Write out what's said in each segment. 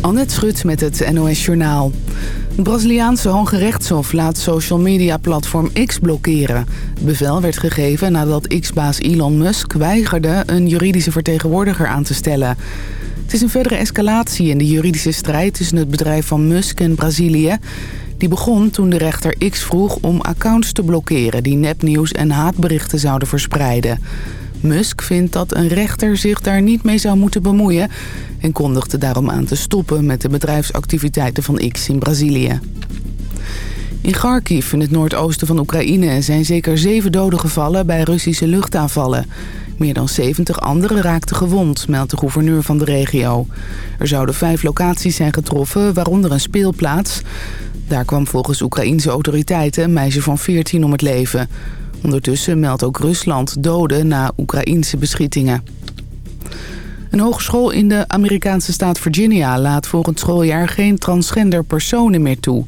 Annette Schut met het NOS Journaal. Het Braziliaanse Hoge Rechtshof laat social media platform X blokkeren. Bevel werd gegeven nadat X-baas Elon Musk weigerde een juridische vertegenwoordiger aan te stellen. Het is een verdere escalatie in de juridische strijd tussen het bedrijf van Musk en Brazilië. Die begon toen de rechter X vroeg om accounts te blokkeren die nepnieuws en haatberichten zouden verspreiden. Musk vindt dat een rechter zich daar niet mee zou moeten bemoeien... en kondigde daarom aan te stoppen met de bedrijfsactiviteiten van X in Brazilië. In Kharkiv, in het noordoosten van Oekraïne, zijn zeker zeven doden gevallen bij Russische luchtaanvallen. Meer dan 70 anderen raakten gewond, meldt de gouverneur van de regio. Er zouden vijf locaties zijn getroffen, waaronder een speelplaats. Daar kwam volgens Oekraïense autoriteiten een meisje van 14 om het leven. Ondertussen meldt ook Rusland doden na Oekraïense beschietingen. Een hogeschool in de Amerikaanse staat Virginia laat volgend schooljaar geen transgender personen meer toe.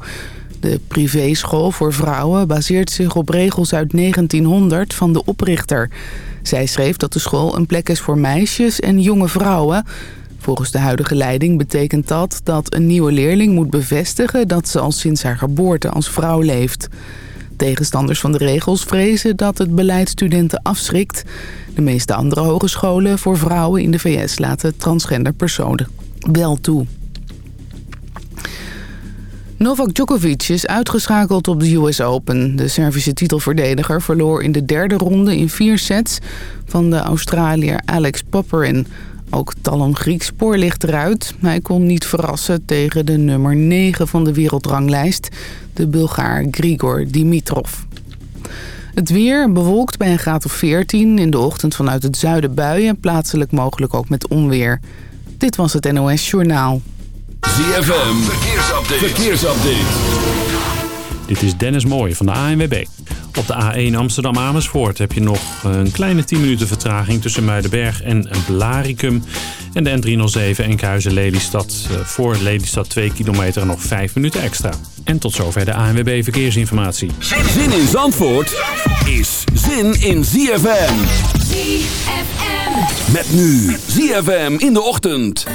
De privéschool voor vrouwen baseert zich op regels uit 1900 van de oprichter. Zij schreef dat de school een plek is voor meisjes en jonge vrouwen. Volgens de huidige leiding betekent dat dat een nieuwe leerling moet bevestigen... dat ze al sinds haar geboorte als vrouw leeft. Tegenstanders van de regels vrezen dat het beleid studenten afschrikt. De meeste andere hogescholen voor vrouwen in de VS laten transgender personen wel toe. Novak Djokovic is uitgeschakeld op de US Open. De Servische titelverdediger verloor in de derde ronde in vier sets... van de Australiër Alex Popperin. Ook Talon Griek spoor ligt eruit. Hij kon niet verrassen tegen de nummer 9 van de wereldranglijst... de Bulgaar Grigor Dimitrov. Het weer bewolkt bij een graad of 14. In de ochtend vanuit het zuiden buien, plaatselijk mogelijk ook met onweer. Dit was het NOS Journaal. ZFM, verkeersupdate. verkeersupdate. Dit is Dennis Mooij van de ANWB. Op de A1 Amsterdam-Amersfoort heb je nog een kleine 10 minuten vertraging tussen Muidenberg en Blaricum. En de N307 Enkhuizen-Lelystad eh, voor Lelystad 2 kilometer en nog 5 minuten extra. En tot zover de ANWB Verkeersinformatie. Zin in Zandvoort is zin in ZFM. ZFM. Met nu ZFM in de ochtend.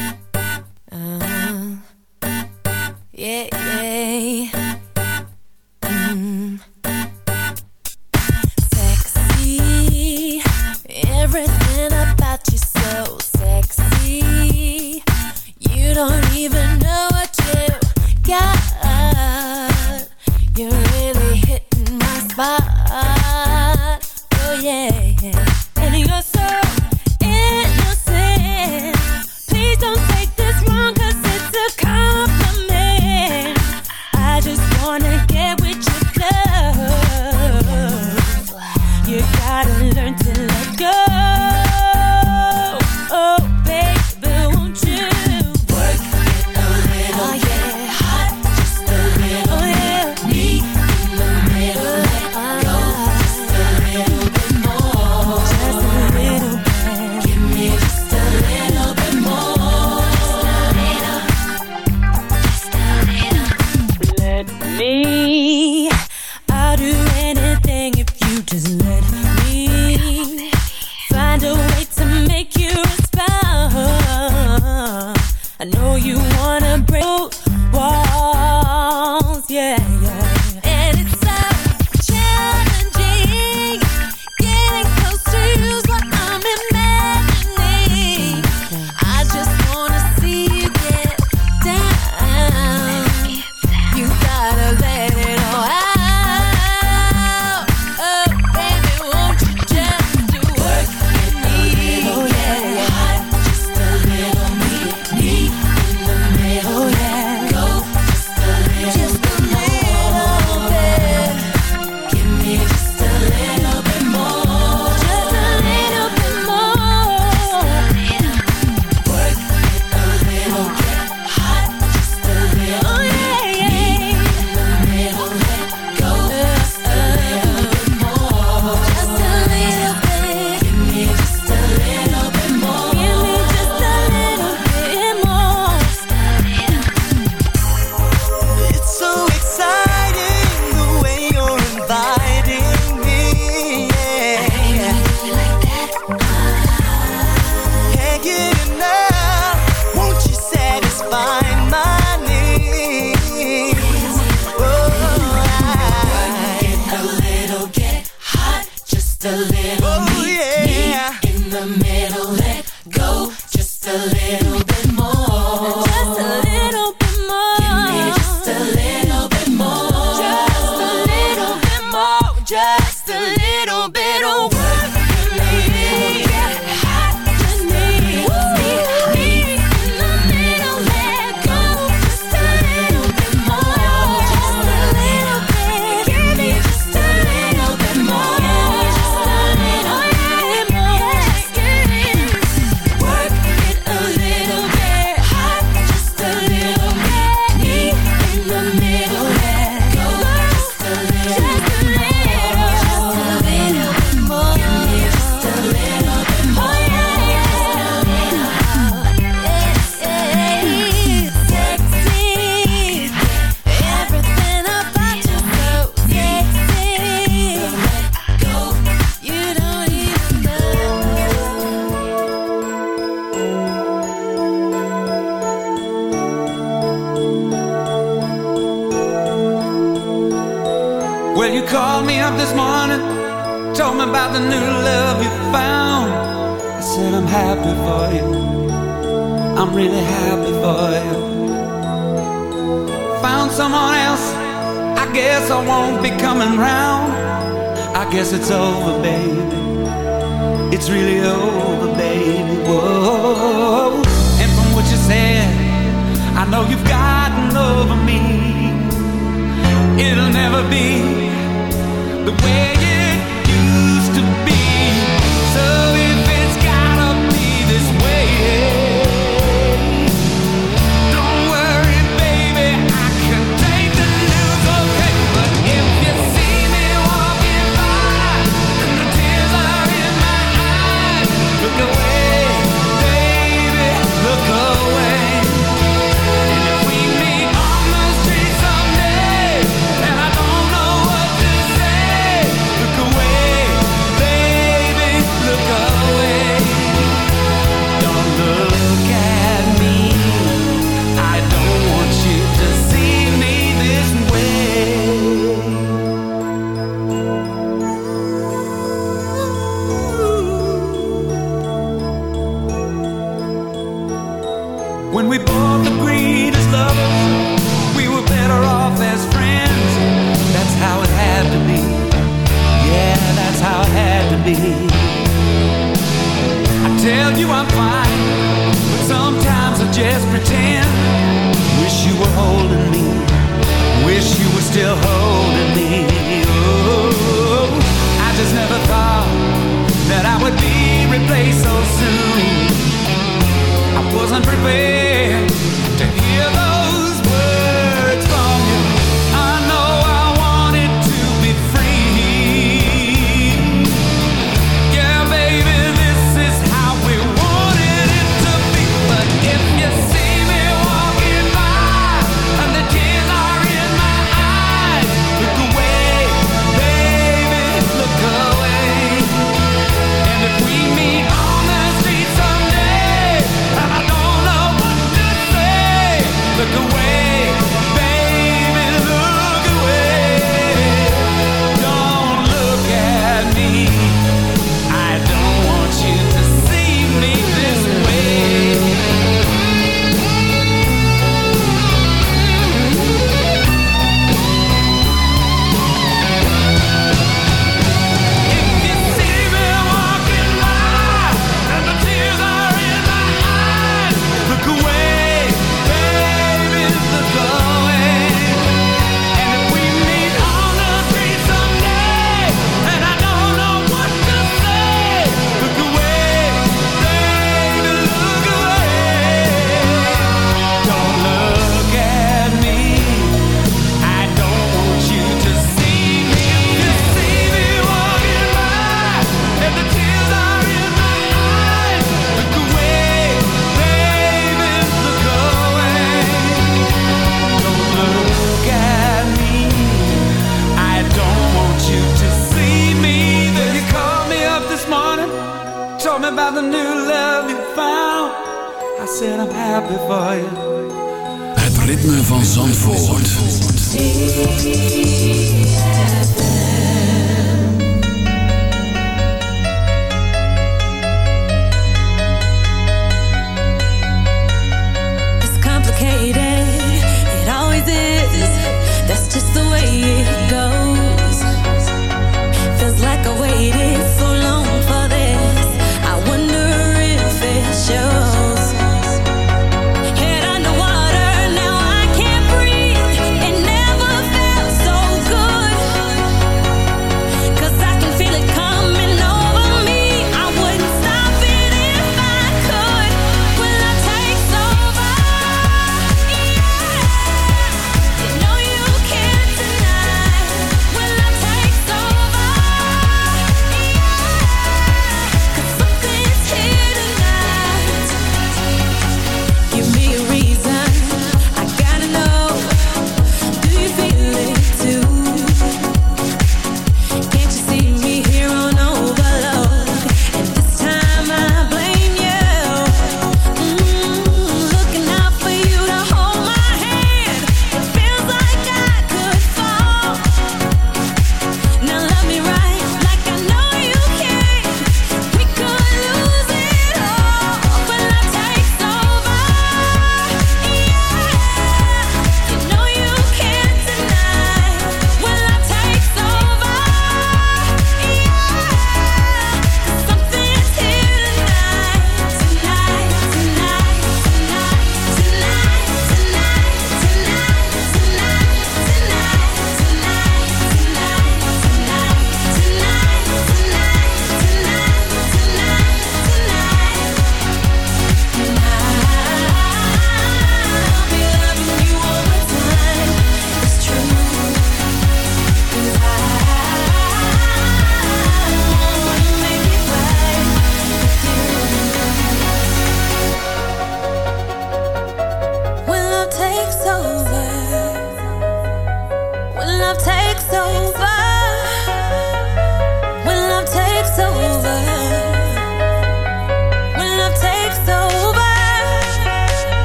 Yeah. I know you wanna break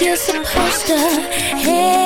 You're supposed to.